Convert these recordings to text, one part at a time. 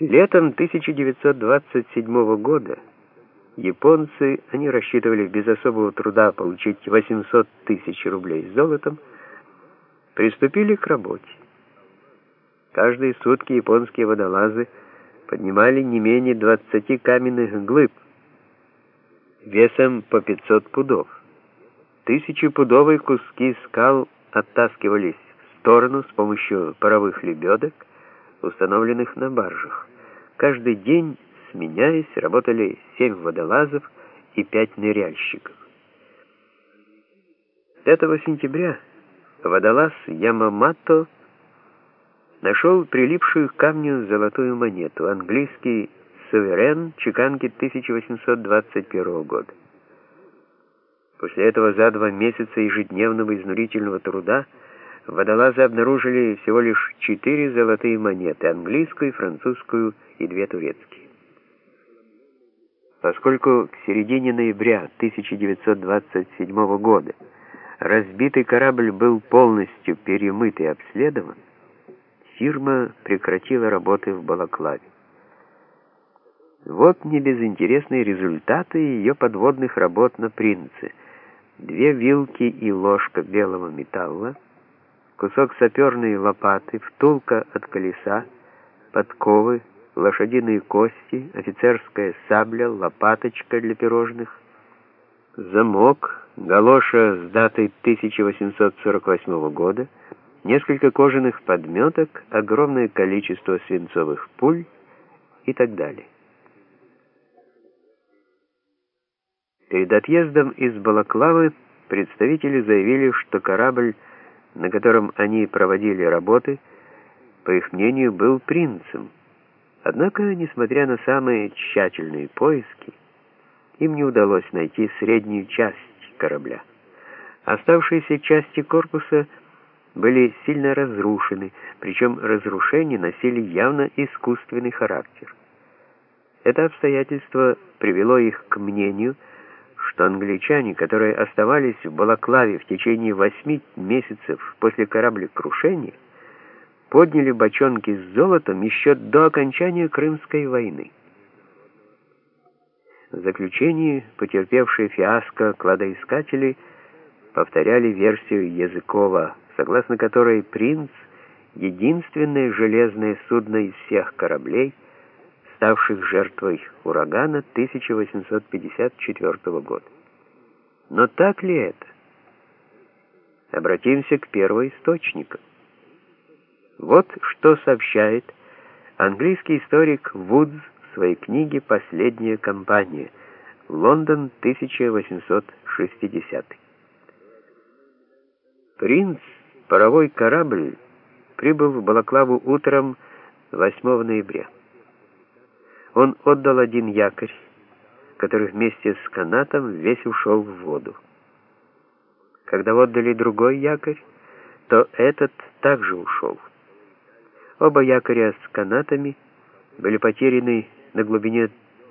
Летом 1927 года японцы, они рассчитывали без особого труда получить 800 тысяч рублей золотом, приступили к работе. Каждые сутки японские водолазы поднимали не менее 20 каменных глыб весом по 500 пудов. Тысячепудовые куски скал оттаскивались в сторону с помощью паровых лебедок, установленных на баржах. Каждый день, сменяясь, работали семь водолазов и пять ныряльщиков. 5 сентября водолаз Ямамато нашел прилипшую к камню золотую монету, английский «Суверен» чеканки 1821 года. После этого за два месяца ежедневного изнурительного труда водолазы обнаружили всего лишь четыре золотые монеты, английскую, французскую и две турецкие. Поскольку к середине ноября 1927 года разбитый корабль был полностью перемыт и обследован, фирма прекратила работы в Балаклаве. Вот небезынтересные результаты ее подводных работ на «Принце». Две вилки и ложка белого металла, кусок саперной лопаты, втулка от колеса, подковы, лошадиные кости, офицерская сабля, лопаточка для пирожных, замок, галоша с датой 1848 года, несколько кожаных подметок, огромное количество свинцовых пуль и так далее. Перед отъездом из Балаклавы представители заявили, что корабль, на котором они проводили работы, по их мнению, был принцем. Однако, несмотря на самые тщательные поиски, им не удалось найти среднюю часть корабля. Оставшиеся части корпуса были сильно разрушены, причем разрушения носили явно искусственный характер. Это обстоятельство привело их к мнению, что англичане, которые оставались в Балаклаве в течение восьми месяцев после кораблекрушения, подняли бочонки с золотом еще до окончания Крымской войны. В заключении потерпевшие фиаско кладоискатели повторяли версию Языкова, согласно которой принц — единственное железное судно из всех кораблей — ставших жертвой урагана 1854 года. Но так ли это? Обратимся к первоисточникам. Вот что сообщает английский историк Вудс в своей книге «Последняя кампания. Лондон, 1860». Принц, паровой корабль, прибыл в Балаклаву утром 8 ноября. Он отдал один якорь, который вместе с канатом весь ушел в воду. Когда отдали другой якорь, то этот также ушел. Оба якоря с канатами были потеряны на глубине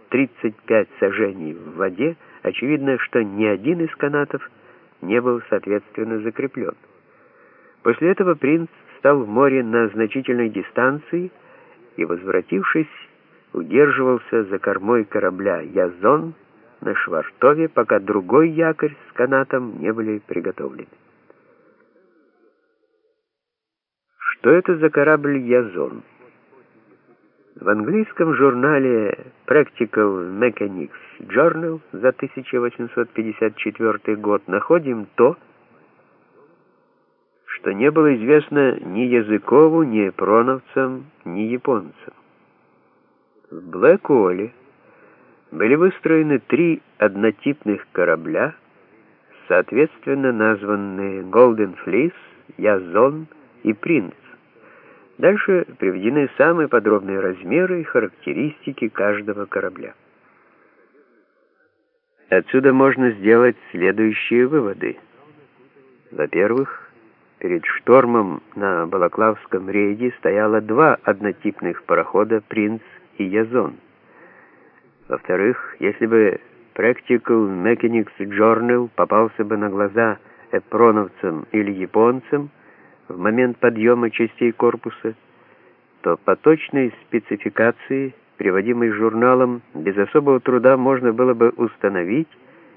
35 сажений в воде, очевидно, что ни один из канатов не был соответственно закреплен. После этого принц стал в море на значительной дистанции и, возвратившись, удерживался за кормой корабля «Язон» на Швартове, пока другой якорь с канатом не были приготовлены. Что это за корабль «Язон»? В английском журнале Practical Mechanics Journal за 1854 год находим то, что не было известно ни Языкову, ни проновцам, ни японцам. В Блэк-Уолле были выстроены три однотипных корабля, соответственно названные Golden Fleece, Язон и Принц. Дальше приведены самые подробные размеры и характеристики каждого корабля. Отсюда можно сделать следующие выводы. Во-первых, перед штормом на Балаклавском рейде стояло два однотипных парохода «Принц» и Язон. Во-вторых, если бы Practical Mechanics Journal попался бы на глаза эпроновцам или японцам в момент подъема частей корпуса, то по точной спецификации, приводимой журналом, без особого труда можно было бы установить,